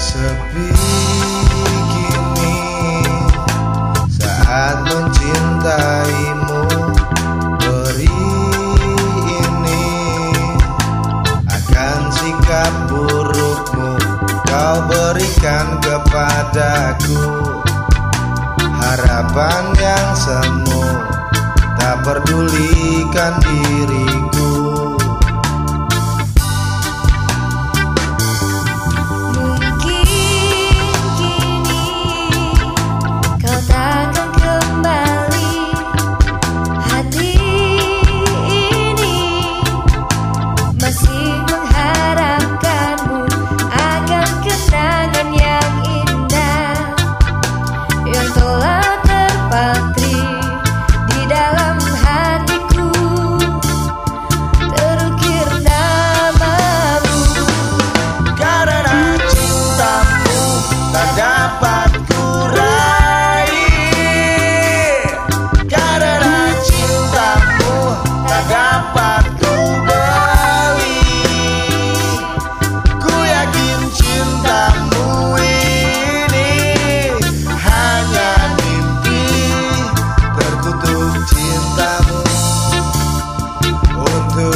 Sepi gini saat mencintaimu Beri ini akan sikap burukmu Kau berikan kepadaku. Harapan yang semu Tak pedulikan diriku.